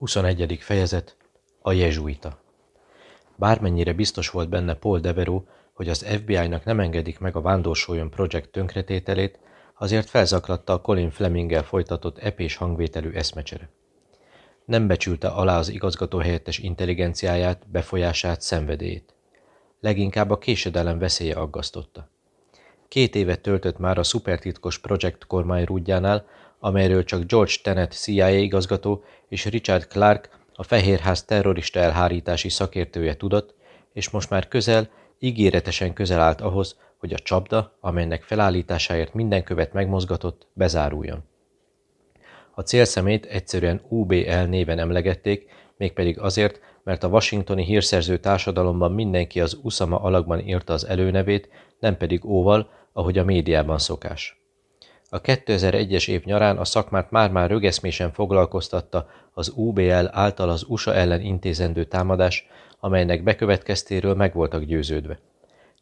21. fejezet A jezsuita Bármennyire biztos volt benne Paul Devereux, hogy az FBI-nak nem engedik meg a Vándorsoljon projekt tönkretételét, azért felzaklatta a Colin Fleminggel folytatott epés hangvételű eszmecsere. Nem becsülte alá az igazgató helyettes intelligenciáját, befolyását, szenvedélyét. Leginkább a késedelem veszélye aggasztotta. Két évet töltött már a szupertitkos projekt kormányrúdjánál, amelyről csak George Tenet CIA igazgató és Richard Clark, a Fehérház terrorista elhárítási szakértője tudott, és most már közel, ígéretesen közel állt ahhoz, hogy a csapda, amelynek felállításáért minden követ megmozgatott, bezáruljon. A célszemét egyszerűen UBL néven emlegették, mégpedig azért, mert a washingtoni hírszerző társadalomban mindenki az Usama alakban írta az előnevét, nem pedig óval, ahogy a médiában szokás. A 2001-es év nyarán a szakmát már-már rögeszmésen foglalkoztatta az UBL által az USA ellen intézendő támadás, amelynek bekövetkeztéről meg voltak győződve.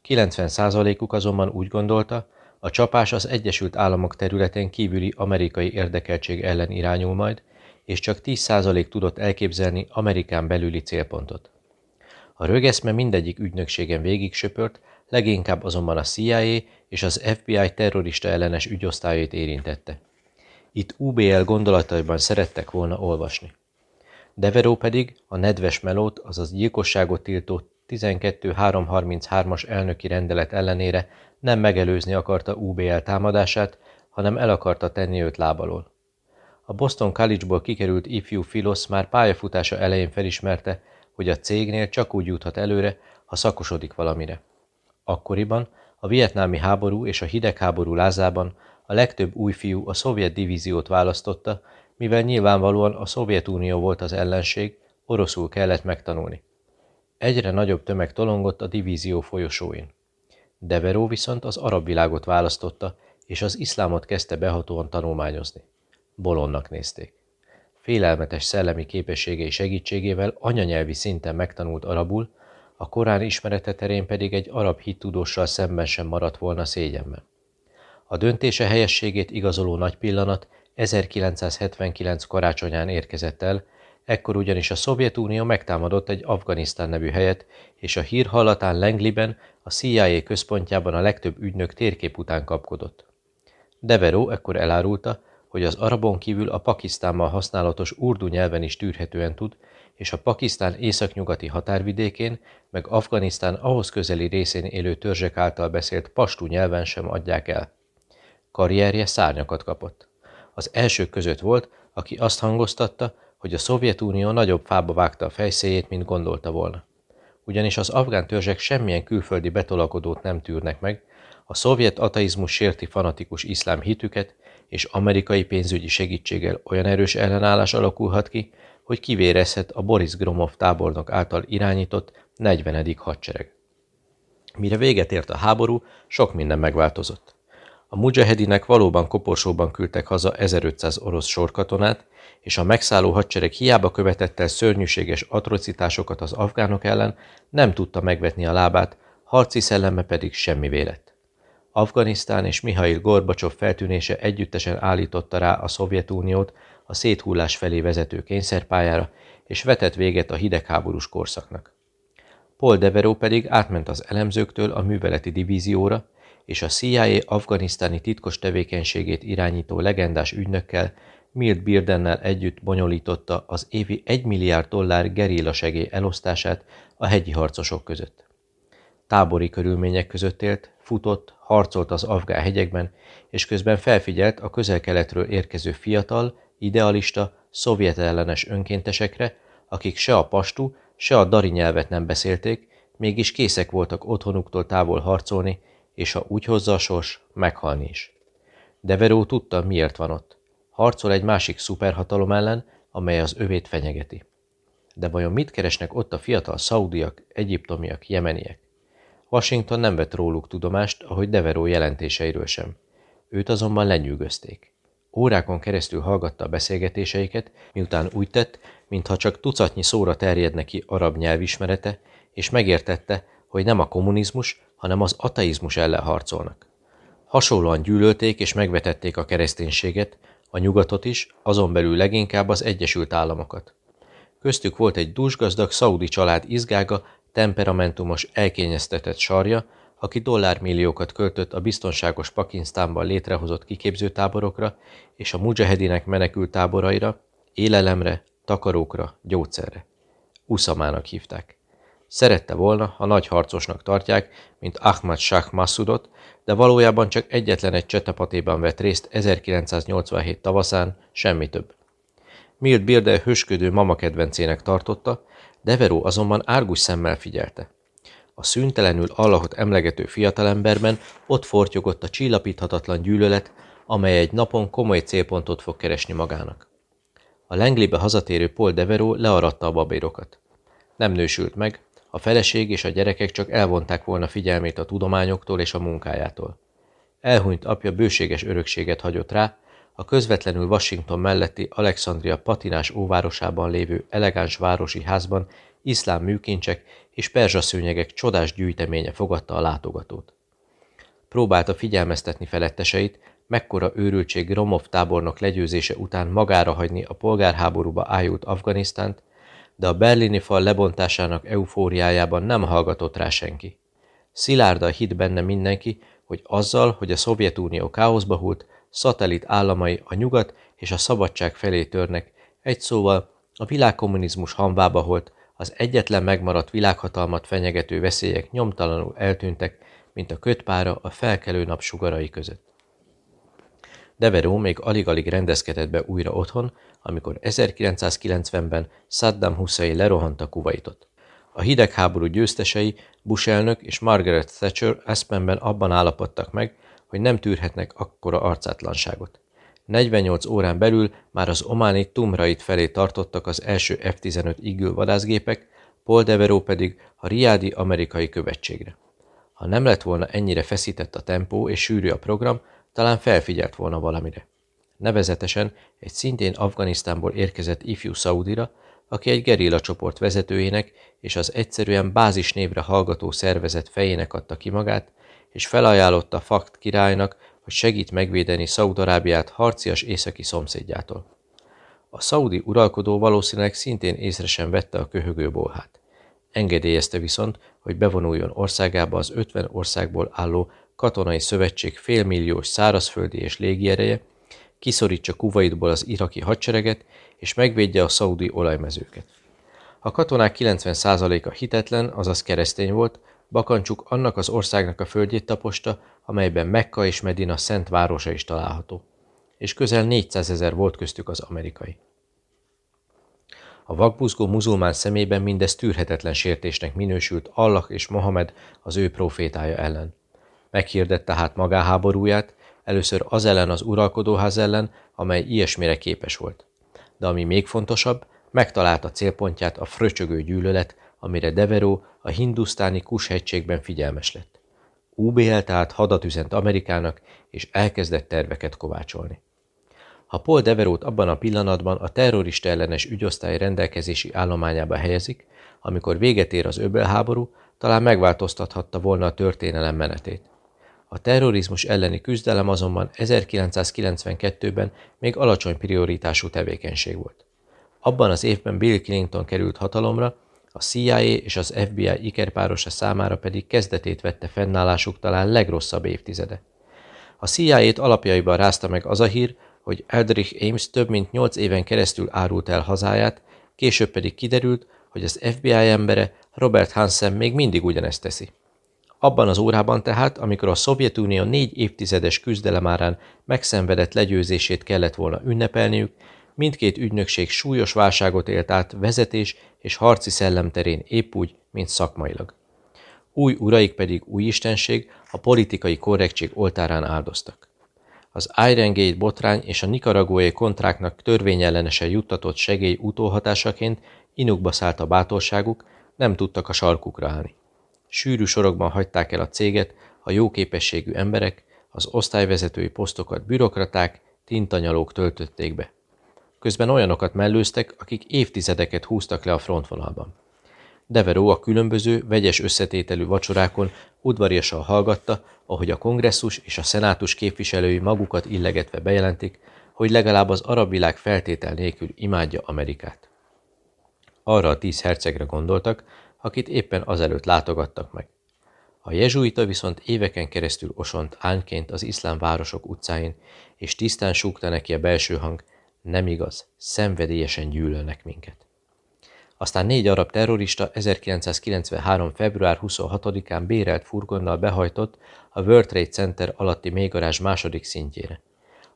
90%-uk azonban úgy gondolta, a csapás az Egyesült Államok területén kívüli amerikai érdekeltség ellen irányul majd, és csak 10% tudott elképzelni Amerikán belüli célpontot. A rögeszme mindegyik ügynökségen végig söpört, leginkább azonban a CIA és az FBI terrorista ellenes ügyosztályait érintette. Itt UBL gondolataiban szerettek volna olvasni. Deveró pedig a nedves melót, azaz gyilkosságot tiltó 12333-as elnöki rendelet ellenére nem megelőzni akarta UBL támadását, hanem el akarta tenni őt lábalól. A Boston College-ból kikerült ifjú Filosz már pályafutása elején felismerte, hogy a cégnél csak úgy juthat előre, ha szakosodik valamire. Akkoriban, a vietnámi háború és a hidegháború lázában a legtöbb új fiú a szovjet divíziót választotta, mivel nyilvánvalóan a Szovjetunió volt az ellenség, oroszul kellett megtanulni. Egyre nagyobb tömeg tolongott a divízió folyosóin. Deveró viszont az arab világot választotta, és az iszlámot kezdte behatóan tanulmányozni. Bolonnak nézték. Félelmetes szellemi képességei segítségével anyanyelvi szinten megtanult arabul, a Korán ismerete terén pedig egy arab hittudóssal szemben sem maradt volna szégyenben. A döntése helyességét igazoló nagy pillanat 1979 karácsonyán érkezett el, ekkor ugyanis a Szovjetunió megtámadott egy Afganisztán nevű helyet, és a hír hallatán Langleyben, a CIA központjában a legtöbb ügynök térkép után kapkodott. Deveró ekkor elárulta, hogy az arabon kívül a Pakisztánmal használatos urdu nyelven is tűrhetően tud, és a Pakisztán északnyugati határvidékén, meg Afganisztán ahhoz közeli részén élő törzsek által beszélt pastú nyelven sem adják el. Karrierje szárnyakat kapott. Az elsők között volt, aki azt hangoztatta, hogy a Szovjetunió nagyobb fába vágta a fejszéjét, mint gondolta volna. Ugyanis az afgán törzsek semmilyen külföldi betolakodót nem tűrnek meg, a szovjet ateizmus sérti fanatikus iszlám hitüket, és amerikai pénzügyi segítséggel olyan erős ellenállás alakulhat ki, hogy kivérezhet a Boris Gromov tábornok által irányított 40. hadsereg. Mire véget ért a háború, sok minden megváltozott. A mujahedinek valóban koporsóban küldtek haza 1500 orosz sorkatonát, és a megszálló hadsereg hiába követett el szörnyűséges atrocitásokat az afgánok ellen, nem tudta megvetni a lábát, harci szelleme pedig semmi vélet. Afganisztán és Mihail Gorbacsov feltűnése együttesen állította rá a Szovjetuniót a széthullás felé vezető kényszerpályára, és vetett véget a hidegháborús korszaknak. Paul Devereux pedig átment az elemzőktől a műveleti divízióra, és a CIA afganisztáni titkos tevékenységét irányító legendás ügynökkel, Milt Birdennel együtt bonyolította az évi 1 milliárd dollár gerilla segély elosztását a hegyi harcosok között. Tábori körülmények között élt, futott, harcolt az afgán hegyekben, és közben felfigyelt a közel-keletről érkező fiatal, idealista, szovjet ellenes önkéntesekre, akik se a pastú, se a dari nyelvet nem beszélték, mégis készek voltak otthonuktól távol harcolni, és ha úgy hozza a sors, meghalni is. Deveró tudta, miért van ott. Harcol egy másik szuperhatalom ellen, amely az övét fenyegeti. De vajon mit keresnek ott a fiatal szaudiak, egyiptomiak, jemeniek? Washington nem vett róluk tudomást, ahogy Deveró jelentéseiről sem. Őt azonban lenyűgözték. Órákon keresztül hallgatta a beszélgetéseiket, miután úgy tett, mintha csak tucatnyi szóra terjed neki arab nyelvismerete, és megértette, hogy nem a kommunizmus, hanem az ateizmus ellen harcolnak. Hasonlóan gyűlölték és megvetették a kereszténységet, a nyugatot is, azon belül leginkább az Egyesült Államokat. Köztük volt egy dúsgazdag szaudi család izgága, temperamentumos, elkényeztetett sarja, aki dollármilliókat költött a biztonságos Pakisztánban létrehozott kiképzőtáborokra és a mujahedinek menekült táboraira, élelemre, takarókra, gyógyszerre. Usamának hívták. Szerette volna, ha nagy harcosnak tartják, mint Ahmad Shah Masudot, de valójában csak egyetlen egy csetapatéban vett részt 1987 tavaszán, semmi több. Milt Birde hösködő mama kedvencének tartotta, Deveró azonban árgus szemmel figyelte. A szüntelenül Allahot emlegető fiatalemberben ott fortyogott a csillapíthatatlan gyűlölet, amely egy napon komoly célpontot fog keresni magának. A Lenglibe hazatérő Paul Deveró learatta a babérokat. Nem nősült meg, a feleség és a gyerekek csak elvonták volna figyelmét a tudományoktól és a munkájától. Elhunyt apja bőséges örökséget hagyott rá, a közvetlenül Washington melletti Alexandria patinás óvárosában lévő elegáns városi házban iszlám műkincsek és perzsaszőnyegek csodás gyűjteménye fogadta a látogatót. Próbálta figyelmeztetni feletteseit, mekkora őrültség Romov tábornok legyőzése után magára hagyni a polgárháborúba ájult Afganisztánt, de a berlini fal lebontásának eufóriájában nem hallgatott rá senki. Szilárd a hit benne mindenki, hogy azzal, hogy a Szovjetunió káoszba hult, szatellit államai a nyugat és a szabadság felé törnek, egy szóval a világkommunizmus hamvába holt, az egyetlen megmaradt világhatalmat fenyegető veszélyek nyomtalanul eltűntek, mint a kötpára a felkelő nap sugarai között. Deveró még alig-alig rendezkedett be újra otthon, amikor 1990-ben Saddam Hussein lerohant a Kuwaitot. A hidegháború győztesei, Bush elnök és Margaret Thatcher Aspenben abban állapodtak meg, hogy nem tűrhetnek akkora arcátlanságot. 48 órán belül már az ománi Tumrait felé tartottak az első F-15 igül vadászgépek, Paul Deveró pedig a riádi amerikai követségre. Ha nem lett volna ennyire feszített a tempó és sűrű a program, talán felfigyelt volna valamire. Nevezetesen egy szintén Afganisztánból érkezett ifjú Szaudira, aki egy gerilla csoport vezetőjének és az egyszerűen bázis névre hallgató szervezet fejének adta ki magát, és felajánlotta Fakt királynak, hogy segít megvédeni Szaudarábiát harcias északi szomszédjától. A szaudi uralkodó valószínűleg szintén észre sem vette a köhögő bolhát. Engedélyezte viszont, hogy bevonuljon országába az 50 országból álló katonai szövetség félmilliós szárazföldi és légiereje, kiszorítsa Kuwaitból az iraki hadsereget, és megvédje a szaudi olajmezőket. A katonák 90%-a hitetlen, azaz keresztény volt, Bakancsuk annak az országnak a földjét taposta, amelyben Mekka és Medina szent városa is található, és közel 400 ezer volt köztük az amerikai. A vakbuzgó muzulmán szemében mindez tűrhetetlen sértésnek minősült Allah és Mohamed az ő profétája ellen. Meghirdet tehát magáháborúját, először az ellen az uralkodóház ellen, amely ilyesmire képes volt. De ami még fontosabb, megtalálta célpontját a fröcsögő gyűlölet, amire Deveró a hindusztáni Kushegységben figyelmes lett. UBL tehát hadat üzent Amerikának, és elkezdett terveket kovácsolni. Ha Paul Deverót abban a pillanatban a terrorista ellenes ügyosztály rendelkezési állományába helyezik, amikor véget ér az öbölháború, talán megváltoztathatta volna a történelem menetét. A terrorizmus elleni küzdelem azonban 1992-ben még alacsony prioritású tevékenység volt. Abban az évben Bill Clinton került hatalomra, a CIA és az FBI ikerpárosa számára pedig kezdetét vette fennállásuk talán legrosszabb évtizede. A CIA-t alapjaiban rázta meg az a hír, hogy Eldrich Ames több mint nyolc éven keresztül árult el hazáját, később pedig kiderült, hogy az FBI embere Robert Hansen még mindig ugyanezt teszi. Abban az órában tehát, amikor a Szovjetunió négy évtizedes küzdelemárán megszenvedett legyőzését kellett volna ünnepelniük, mindkét ügynökség súlyos válságot élt át vezetés és harci szellem terén épp úgy, mint szakmailag. Új uraik pedig új istenség, a politikai korrektség oltárán áldoztak. Az Iron Gate botrány és a nikaragói kontráknak törvényellenesen juttatott segély utóhatásaként inukba szállt a bátorságuk, nem tudtak a sarkukra állni. Sűrű sorokban hagyták el a céget a jó képességű emberek, az osztályvezetői posztokat bürokraták, tintanyalók töltötték be. Közben olyanokat mellőztek, akik évtizedeket húztak le a frontvonalban. Deveró a különböző, vegyes összetételű vacsorákon udvariasan hallgatta, ahogy a kongresszus és a szenátus képviselői magukat illegetve bejelentik, hogy legalább az arab világ feltétel nélkül imádja Amerikát. Arra a tíz hercegre gondoltak, akit éppen azelőtt látogattak meg. A jezsuita viszont éveken keresztül osont ányként az iszlám városok utcáin, és tisztán súgta neki a belső hang, nem igaz, szenvedélyesen gyűlölnek minket. Aztán négy arab terrorista 1993. február 26-án bérelt furgonnal behajtott a World Trade Center alatti mélygarázs második szintjére.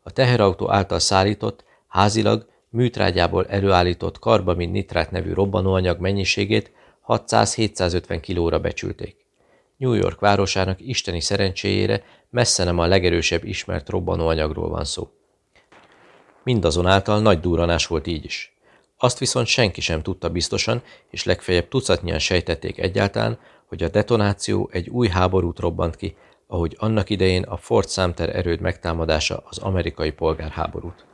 A teherautó által szállított, házilag műtrágyából előállított karbamin nitrát nevű robbanóanyag mennyiségét 600-750 kilóra becsülték. New York városának isteni szerencséjére messze nem a legerősebb ismert robbanóanyagról van szó. Mindazonáltal nagy durranás volt így is. Azt viszont senki sem tudta biztosan, és legfeljebb tucatnyian sejtették egyáltalán, hogy a detonáció egy új háborút robbant ki, ahogy annak idején a Fort Sumter erőd megtámadása az amerikai polgárháborút.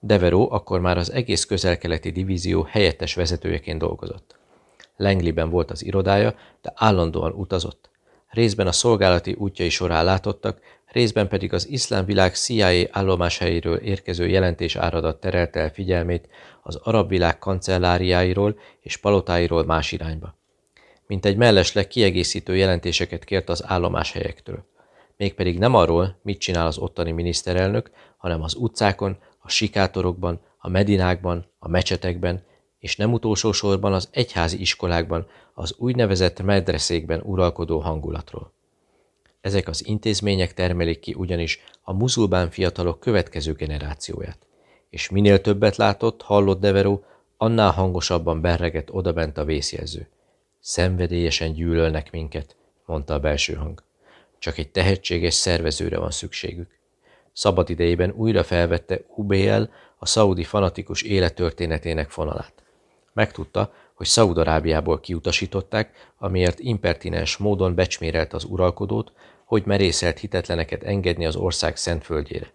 Deveró akkor már az egész közelkeleti divízió helyettes vezetőjeként dolgozott. Langleyben volt az irodája, de állandóan utazott. Részben a szolgálati útjai során látottak, részben pedig az iszlám világ CIA állomáshelyéről érkező jelentés áradat terelte el figyelmét az arab világ kancelláriáiról és palotáiról más irányba. Mint egy mellesleg kiegészítő jelentéseket kért az állomáshelyektől. Mégpedig nem arról, mit csinál az ottani miniszterelnök, hanem az utcákon, a sikátorokban, a medinákban, a mecsetekben, és nem utolsó sorban az egyházi iskolákban, az úgynevezett medreszékben uralkodó hangulatról. Ezek az intézmények termelik ki ugyanis a muzulbán fiatalok következő generációját. És minél többet látott, hallott Deveró, annál hangosabban berregett odabent a vészjelző. Szenvedélyesen gyűlölnek minket, mondta a belső hang. Csak egy tehetséges szervezőre van szükségük. Szabad idejében újra felvette UBL a szaudi fanatikus élettörténetének fonalát. Megtudta, hogy Szaúd-Arábiából kiutasították, amiért impertinens módon becsmérelt az uralkodót, hogy merészelt hitetleneket engedni az ország szentföldjére.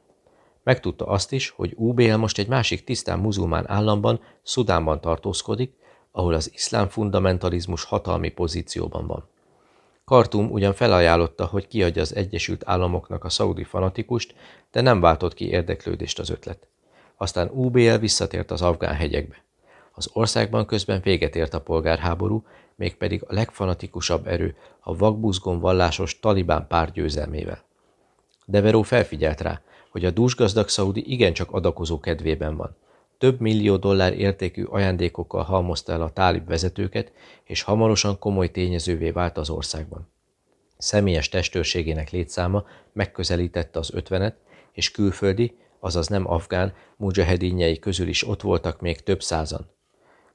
Megtudta azt is, hogy UBL most egy másik tisztán muzulmán államban, Szudánban tartózkodik, ahol az iszlám fundamentalizmus hatalmi pozícióban van. Kartum ugyan felajánlotta, hogy kiadja az Egyesült Államoknak a szaudi fanatikust, de nem váltott ki érdeklődést az ötlet. Aztán UBL visszatért az afgán hegyekbe. Az országban közben véget ért a polgárháború, mégpedig a legfanatikusabb erő, a vakbuzgon vallásos talibán pár győzelmével. Deveró felfigyelt rá, hogy a dúsgazdag szaudi igencsak adakozó kedvében van. Több millió dollár értékű ajándékokkal halmozta el a tálib vezetőket, és hamarosan komoly tényezővé vált az országban. Személyes testőrségének létszáma megközelítette az ötvenet, és külföldi, azaz nem afgán, mujahedinjei közül is ott voltak még több százan.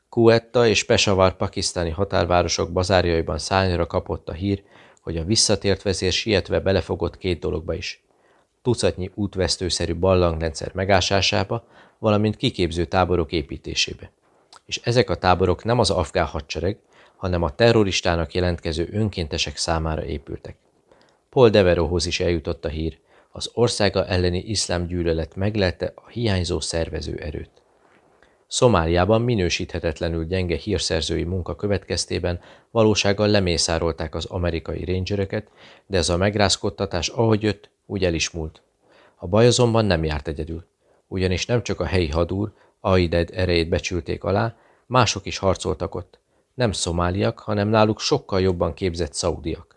Kuetta és Peshawar pakisztáni határvárosok bazárjaiban szányra kapott a hír, hogy a visszatért vezér sietve belefogott két dologba is. Tucatnyi útvesztőszerű ballangrendszer megásásába, valamint kiképző táborok építésébe. És ezek a táborok nem az afgán hadsereg, hanem a terroristának jelentkező önkéntesek számára épültek. Paul Deverohoz is eljutott a hír, az országa elleni iszlám gyűlölet meglelte a hiányzó szervező erőt. Szomáliában minősíthetetlenül gyenge hírszerzői munka következtében valósággal lemészárolták az amerikai rangereket, de ez a megrázkodtatás ahogy jött, úgy el is múlt. A baj azonban nem járt egyedül, ugyanis nem csak a helyi hadúr, Aided erejét becsülték alá, mások is harcoltak ott. Nem szomáliak, hanem náluk sokkal jobban képzett szaudiak.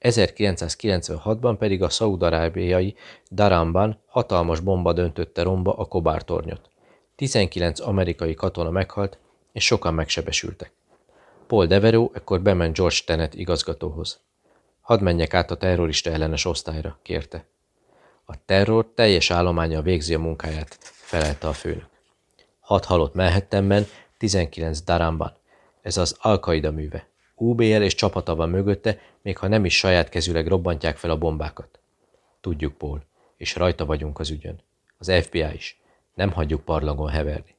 1996-ban pedig a szaudarábiai Daramban hatalmas bomba döntötte romba a Kobár tornyot. 19 amerikai katona meghalt, és sokan megsebesültek. Paul Devereux ekkor bement George Tenet igazgatóhoz. Hadd menjek át a terrorista ellenes osztályra, kérte. A terror teljes állománya végzi a munkáját, felelte a főnök. Hat halott Manhattanben, 19 Daramban. Ez az Al-Qaida műve. UBL és csapata van mögötte, még ha nem is saját kezüleg robbantják fel a bombákat. Tudjuk, Paul, és rajta vagyunk az ügyön. Az FBI is. Nem hagyjuk parlagon heverni.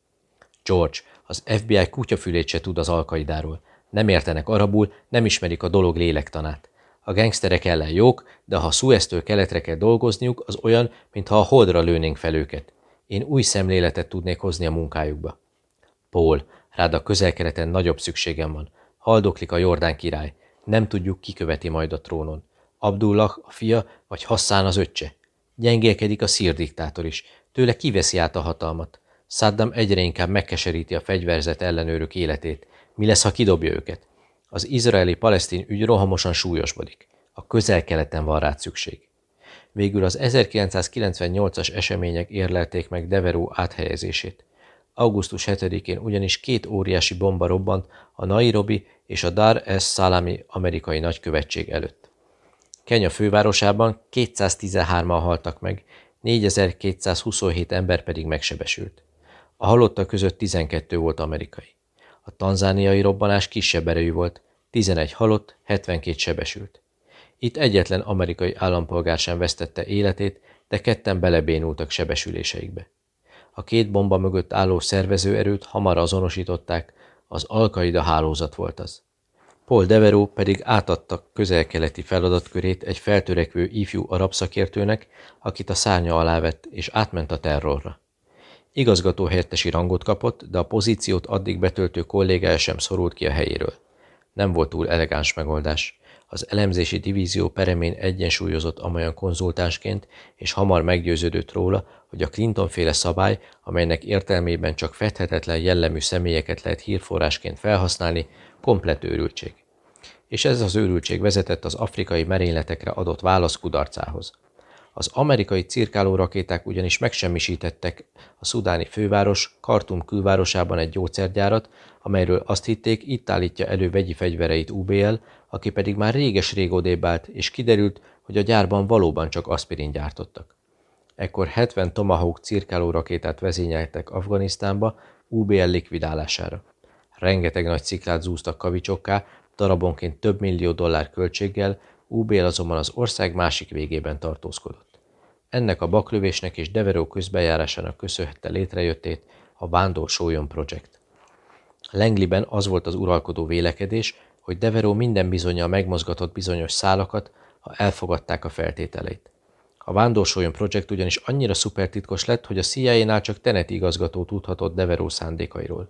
George, az FBI kutyafülét se tud az alkaidáról. Nem értenek arabul, nem ismerik a dolog lélektanát. A gengszterek ellen jók, de ha Sueztől keletre kell dolgozniuk, az olyan, mintha a holdra lőnénk fel őket. Én új szemléletet tudnék hozni a munkájukba. Paul, rád a közelkeleten nagyobb szükségem van. Haldoklik a Jordán király. Nem tudjuk, ki követi majd a trónon. Abdullah a fia, vagy Hassan az öccse. Gyengélkedik a szír diktátor is. Tőle kiveszi át a hatalmat. Saddam egyre inkább megkeseríti a fegyverzet ellenőrök életét. Mi lesz, ha kidobja őket? Az izraeli-palesztin ügy rohamosan súlyosbodik. A közel-keleten van rá szükség. Végül az 1998-as események érlelték meg Deveró áthelyezését. Augusztus 7-én ugyanis két óriási bomba robbant a Nairobi és a Dar es Salami amerikai nagykövetség előtt. Kenya fővárosában 213-an haltak meg, 4227 ember pedig megsebesült. A halottak között 12 volt amerikai. A tanzániai robbanás kisebb erejű volt, 11 halott, 72 sebesült. Itt egyetlen amerikai állampolgár sem vesztette életét, de ketten belebénultak sebesüléseikbe. A két bomba mögött álló szervezőerőt hamar azonosították, az Alkaida hálózat volt az. Paul Deveró pedig átadta közel-keleti feladatkörét egy feltörekvő ifjú arab szakértőnek, akit a szárnya alá vett, és átment a terrorra. Igazgató helyettesi rangot kapott, de a pozíciót addig betöltő kollégája sem szorult ki a helyéről. Nem volt túl elegáns megoldás. Az elemzési divízió peremén egyensúlyozott amolyan konzultánsként, és hamar meggyőződött róla, hogy a Clinton-féle szabály, amelynek értelmében csak fedhetetlen jellemű személyeket lehet hírforrásként felhasználni, komplet őrültség. És ez az őrültség vezetett az afrikai merényletekre adott válasz kudarcához. Az amerikai cirkáló rakéták ugyanis megsemmisítettek a szudáni főváros Kartum külvárosában egy gyógyszergyárat, amelyről azt hitték, itt állítja elő vegyi fegyvereit UBL, aki pedig már réges-rég odébb és kiderült, hogy a gyárban valóban csak aspirin gyártottak. Ekkor 70 Tomahawk cirkáló rakétát vezényeltek Afganisztánba UBL likvidálására. Rengeteg nagy sziklát zúztak kavicsokká, darabonként több millió dollár költséggel, UBL azonban az ország másik végében tartózkodott. Ennek a baklövésnek és Deveró közbejárásának köszönhette létrejöttét a Vándor Sólyom Project. Lengliben az volt az uralkodó vélekedés, hogy Deveró minden bizonyal megmozgatott bizonyos szálakat, ha elfogadták a feltételeit. A Vándorsoljon projekt ugyanis annyira szupertitkos lett, hogy a CIA-nál csak Tenet igazgató tudhatott Deveró szándékairól.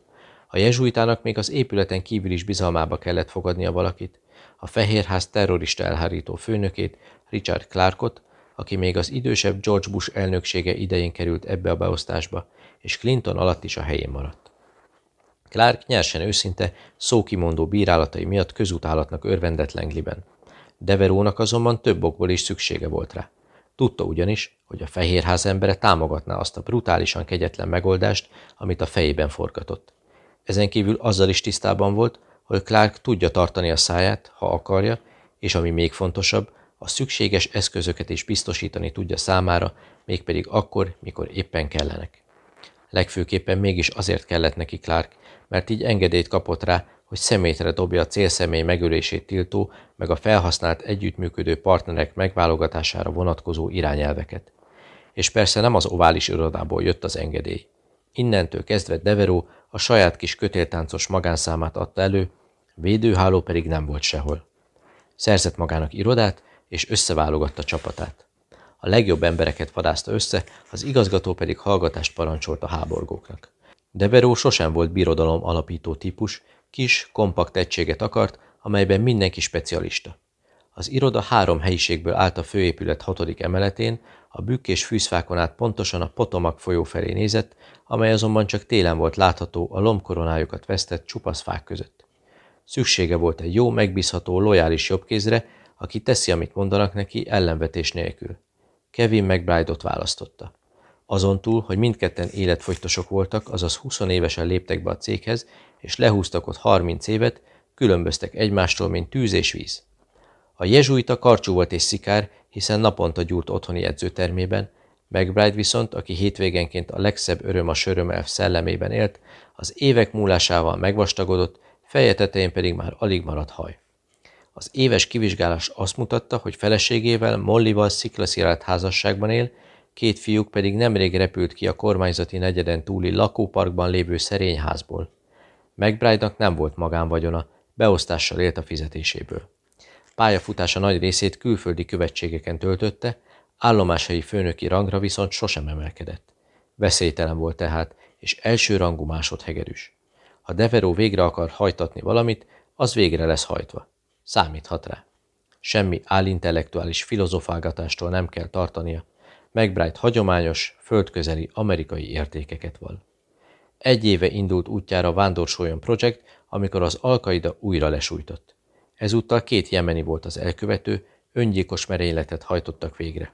A jezsuitának még az épületen kívül is bizalmába kellett fogadnia valakit. A Fehérház terrorista elhárító főnökét, Richard Clarkot, aki még az idősebb George Bush elnöksége idején került ebbe a beosztásba, és Clinton alatt is a helyén maradt. Clark nyersen őszinte, szókimondó bírálatai miatt közutálatnak örvendett Lengliben. Deverónak azonban több okból is szüksége volt rá. Tudta ugyanis, hogy a Fehérház embere támogatná azt a brutálisan kegyetlen megoldást, amit a fejében forgatott. Ezen kívül azzal is tisztában volt, hogy Clark tudja tartani a száját, ha akarja, és ami még fontosabb, a szükséges eszközöket is biztosítani tudja számára, mégpedig akkor, mikor éppen kellenek. Legfőképpen mégis azért kellett neki Clark, mert így engedélyt kapott rá, hogy szemétre dobja a célszemély megölését tiltó, meg a felhasznált együttműködő partnerek megválogatására vonatkozó irányelveket. És persze nem az ovális irodából jött az engedély. Innentől kezdve Deveró a saját kis kötéltáncos magánszámát adta elő, védőháló pedig nem volt sehol. Szerzett magának irodát, és összeválogatta csapatát. A legjobb embereket vadászta össze, az igazgató pedig hallgatást parancsolt a háborgóknak. Deveró sosem volt birodalom alapító típus, kis, kompakt egységet akart, amelyben mindenki specialista. Az iroda három helyiségből állt a főépület hatodik emeletén, a bükk és fűzfákon át pontosan a Potomak folyó felé nézett, amely azonban csak télen volt látható a lombkoronájukat vesztett csupasz fák között. Szüksége volt egy jó, megbízható, lojális jobbkézre, aki teszi, amit mondanak neki, ellenvetés nélkül. Kevin McBride-ot választotta. Azon túl, hogy mindketten életfogytosok voltak, azaz 20 évesen léptek be a céghez, és lehúztak ott 30 évet, különböztek egymástól, mint tűz és víz. A jezsuita karcsú volt és szikár, hiszen naponta gyúrt otthoni edzőtermében, McBride viszont, aki hétvégenként a legszebb öröm a sörömelv szellemében élt, az évek múlásával megvastagodott, feje tetején pedig már alig maradt haj. Az éves kivizsgálás azt mutatta, hogy feleségével, Mollival sziklaszirált házasságban él, két fiúk pedig nemrég repült ki a kormányzati negyeden túli lakóparkban lévő szerényházból. McBride-nak nem volt magánvagyona, beosztással élt a fizetéséből. Pályafutása nagy részét külföldi követségeken töltötte, állomásai főnöki rangra viszont sosem emelkedett. Veszélytelen volt tehát, és elsőrangú másodhegedűs. Ha Deveró végre akar hajtatni valamit, az végre lesz hajtva. Számíthat rá. Semmi álintellektuális filozofálgatástól nem kell tartania, McBride hagyományos, földközeli amerikai értékeket val. Egy éve indult útjára a Vándorsolyon Project, amikor az Alkaida újra lesújtott. Ezúttal két jemeni volt az elkövető, öngyilkos merényletet hajtottak végre.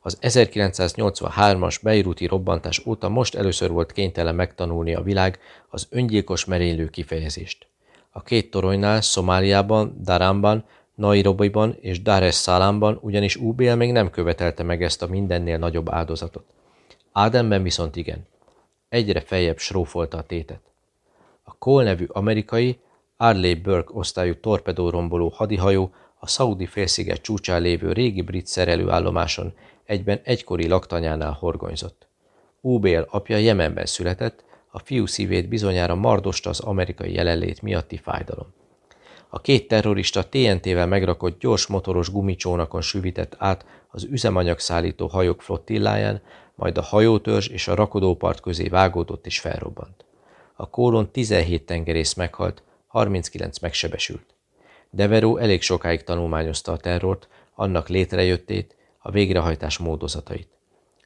Az 1983-as Beiruti robbantás óta most először volt kénytelen megtanulni a világ az öngyilkos merénylő kifejezést. A két toronynál, Szomáliában, Daramban, Nairobiban és Dar es Salaamban ugyanis UBL még nem követelte meg ezt a mindennél nagyobb áldozatot. Ádemben viszont igen. Egyre feljebb srófolta a tétet. A Cole nevű amerikai, Arley Burke osztályú torpedóromboló hadihajó a Saudi félsziget csúcsán lévő régi brit szerelőállomáson egyben egykori laktanyánál horgonyzott. UBL apja Jemenben született, a fiú szívét bizonyára mardosta az amerikai jelenlét miatti fájdalom. A két terrorista TNT-vel megrakott gyors motoros gumicsónakon süvitett át az üzemanyagszállító hajók flottilláján, majd a hajótörzs és a rakodópart közé vágódott és felrobbant. A kólon 17 tengerész meghalt, 39 megsebesült. Deveró elég sokáig tanulmányozta a terrort, annak létrejöttét, a végrehajtás módozatait.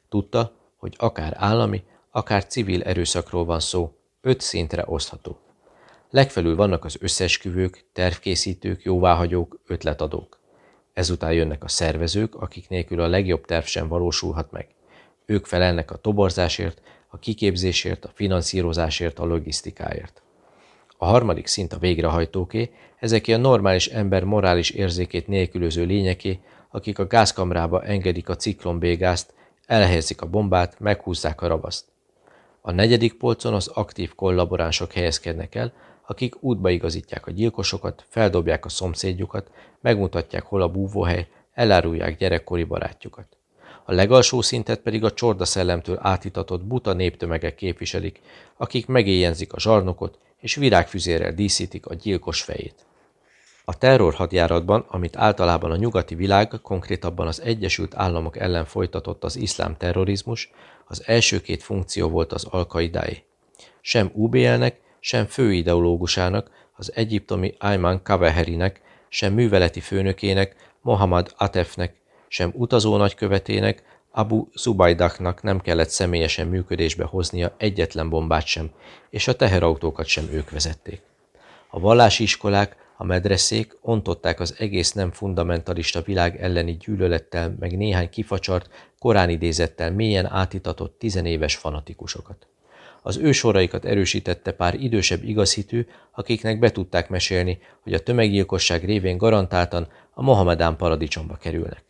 Tudta, hogy akár állami, akár civil erőszakról van szó, öt szintre osztható. Legfelül vannak az összesküvők, tervkészítők, jóváhagyók, ötletadók. Ezután jönnek a szervezők, akik nélkül a legjobb terv sem valósulhat meg. Ők felelnek a toborzásért, a kiképzésért, a finanszírozásért, a logisztikáért. A harmadik szint a végrehajtóké, ezeké a normális ember morális érzékét nélkülöző lényeké, akik a gázkamrába engedik a ciklonbégázt, elhelyezik a bombát, meghúzzák a rabaszt. A negyedik polcon az aktív kollaboránsok helyezkednek el, akik útba igazítják a gyilkosokat, feldobják a szomszédjukat, megmutatják, hol a búvóhely, elárulják gyerekkori barátjukat. A legalsó szintet pedig a csorda szellemtől átitatott buta néptömegek képviselik, akik megéjjenzik a zsarnokot, és virágfüzérrel díszítik a gyilkos fejét. A terrorhadjáratban, amit általában a nyugati világ, konkrétabban az Egyesült Államok ellen folytatott az iszlám terrorizmus, az első két funkció volt az alkaidáé. Sem UBL-nek, sem főideológusának, az egyiptomi Ayman Kaveherinek, sem műveleti főnökének, Mohammad Atefnek, sem utazó nagykövetének, Abu Zubaydaknak nem kellett személyesen működésbe hoznia egyetlen bombát sem, és a teherautókat sem ők vezették. A vallási iskolák, a medreszék ontották az egész nem fundamentalista világ elleni gyűlölettel, meg néhány kifacsart, korán idézettel mélyen átitatott tizenéves fanatikusokat. Az ő soraikat erősítette pár idősebb igazhitű, akiknek be tudták mesélni, hogy a tömeggyilkosság révén garantáltan a Mohamedán paradicsomba kerülnek.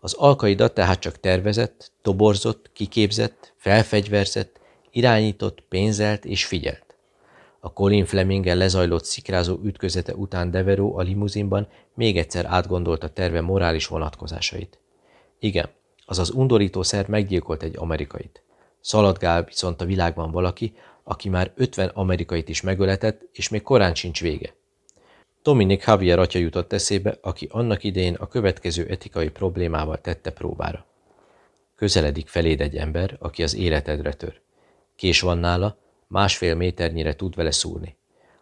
Az alkaida tehát csak tervezett, toborzott, kiképzett, felfegyverzett, irányított, pénzelt és figyelt. A Colin Fleminggel lezajlott szikrázó ütközete után Deveró a limuzinban még egyszer átgondolta terve morális vonatkozásait. Igen, az az undorító szer meggyilkolt egy amerikait. Szaladgál viszont a világban valaki, aki már 50 amerikait is megöletett, és még korán sincs vége. Dominik Javier atya jutott eszébe, aki annak idején a következő etikai problémával tette próbára. Közeledik feléd egy ember, aki az életedre tör. Kés van nála, másfél méternyire tud vele szúrni.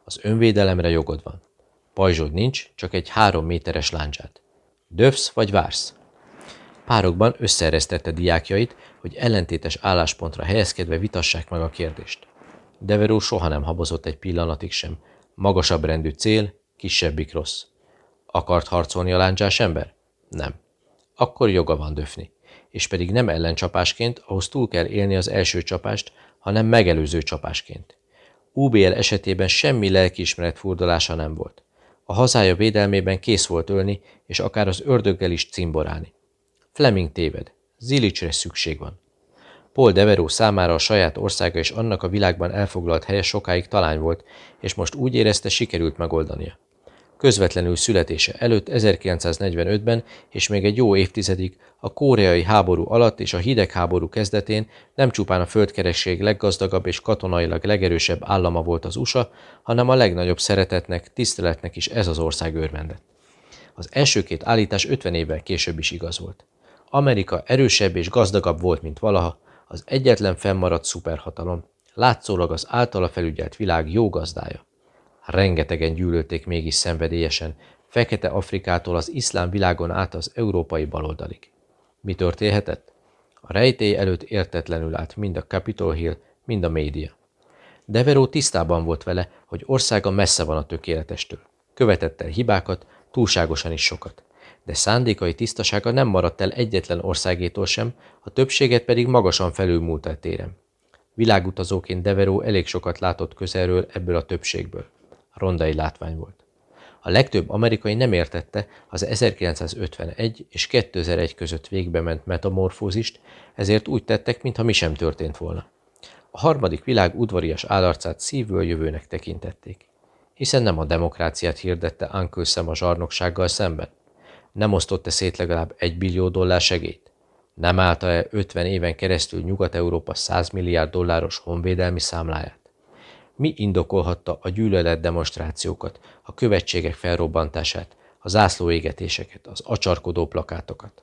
Az önvédelemre jogod van. Pajzsod nincs, csak egy három méteres láncsát. Dövsz vagy vársz? Párokban összeeresztette diákjait, hogy ellentétes álláspontra helyezkedve vitassák meg a kérdést. Deveró soha nem habozott egy pillanatig sem. Magasabb rendű cél, kisebbik rossz. Akart harcolni a láncsás ember? Nem. Akkor joga van döfni. És pedig nem ellencsapásként, ahhoz túl kell élni az első csapást, hanem megelőző csapásként. UBL esetében semmi lelkiismeret furdalása nem volt. A hazája védelmében kész volt ölni, és akár az ördöggel is cimborálni. Fleming téved. Zilicsre szükség van. Paul Deveró számára a saját országa és annak a világban elfoglalt helye sokáig talány volt, és most úgy érezte, sikerült megoldania. Közvetlenül születése előtt 1945-ben és még egy jó évtizedig a koreai háború alatt és a hidegháború kezdetén nem csupán a földkeresség leggazdagabb és katonailag legerősebb állama volt az USA, hanem a legnagyobb szeretetnek, tiszteletnek is ez az ország örvendett. Az első két állítás 50 évvel később is igaz volt. Amerika erősebb és gazdagabb volt, mint valaha, az egyetlen fennmaradt szuperhatalom, látszólag az általa felügyelt világ jó gazdája. Rengetegen gyűlölték mégis szenvedélyesen, Fekete Afrikától az iszlám világon át az európai baloldalig. Mi történhetett? A rejtély előtt értetlenül állt mind a Capitol Hill, mind a média. Deveró tisztában volt vele, hogy országa messze van a tökéletestől. Követett el hibákat, túlságosan is sokat. De szándékai tisztasága nem maradt el egyetlen országétól sem, a többséget pedig magasan felülmúlt a téren. Világutazóként Deveró elég sokat látott közelről ebből a többségből. Rondai látvány volt. A legtöbb amerikai nem értette az 1951 és 2001 között végbe ment metamorfózist, ezért úgy tettek, mintha mi sem történt volna. A harmadik világ udvarias állarcát szívből jövőnek tekintették. Hiszen nem a demokráciát hirdette Uncle Sam a zsarnoksággal szemben. Nem osztotta szét legalább egy billió dollár segélyt. Nem állta-e 50 éven keresztül Nyugat-Európa 100 milliárd dolláros honvédelmi számláját? Mi indokolhatta a gyűlölet demonstrációkat, a követségek felrobbantását, a zászlóégetéseket, az acsarkodó plakátokat?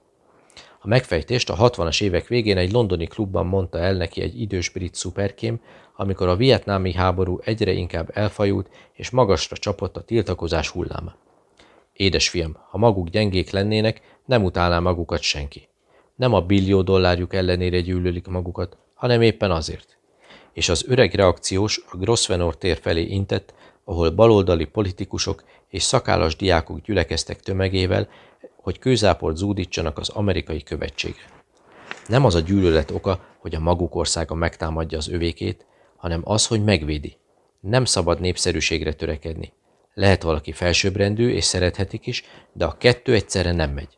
A megfejtést a 60-as évek végén egy londoni klubban mondta el neki egy idős brit szuperkém, amikor a vietnámi háború egyre inkább elfajult és magasra csapott a tiltakozás hulláma. Édes fiam, ha maguk gyengék lennének, nem utálná magukat senki. Nem a billió dollárjuk ellenére gyűlölik magukat, hanem éppen azért és az öreg reakciós a Grosvenor tér felé intett, ahol baloldali politikusok és szakállas diákok gyülekeztek tömegével, hogy kőzáport zúdítsanak az amerikai követségre. Nem az a gyűlölet oka, hogy a maguk országa megtámadja az övékét, hanem az, hogy megvédi. Nem szabad népszerűségre törekedni. Lehet valaki felsőbbrendű és szerethetik is, de a kettő egyszerre nem megy.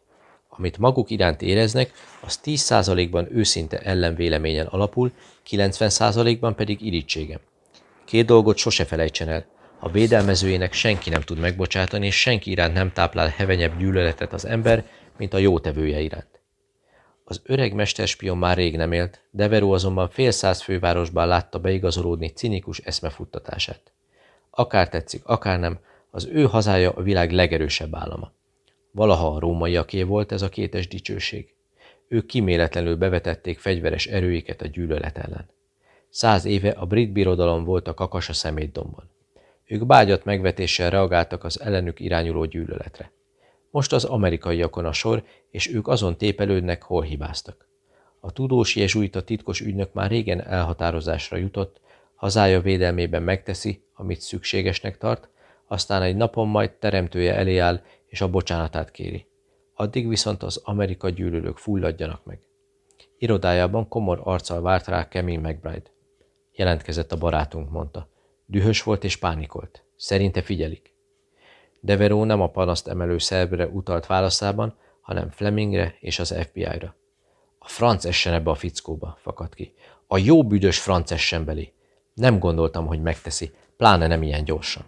Amit maguk iránt éreznek, az 10%-ban őszinte ellenvéleményen alapul, 90%-ban pedig irítségem. Két dolgot sose felejtsen el. A védelmezőjének senki nem tud megbocsátani, és senki iránt nem táplál hevenyebb gyűlöletet az ember, mint a jótevője iránt. Az öreg mesterspion már rég nem élt, Deveró azonban fél száz fővárosban látta beigazolódni cinikus eszmefuttatását. Akár tetszik, akár nem, az ő hazája a világ legerősebb állama. Valaha a rómaiaké volt ez a kétes dicsőség. Ők kiméletlenül bevetették fegyveres erőiket a gyűlölet ellen. Száz éve a brit birodalom volt a kakas a szemétdomban. Ők bágyat megvetéssel reagáltak az ellenük irányuló gyűlöletre. Most az amerikaiakon a sor, és ők azon tépelődnek, hol hibáztak. A tudós jezsuita titkos ügynök már régen elhatározásra jutott, hazája védelmében megteszi, amit szükségesnek tart, aztán egy napon majd teremtője elé áll, és a bocsánatát kéri. Addig viszont az Amerika gyűlölők fulladjanak meg. Irodájában komor arccal várt rá Kemin McBride. Jelentkezett a barátunk, mondta. Dühös volt és pánikolt. Szerinte figyelik. Deveró nem a panaszt emelő szerbre utalt válaszában, hanem Flemingre és az FBI-ra. A franc essen ebbe a fickóba, fakadt ki. A jó büdös franc essen belé. Nem gondoltam, hogy megteszi, pláne nem ilyen gyorsan.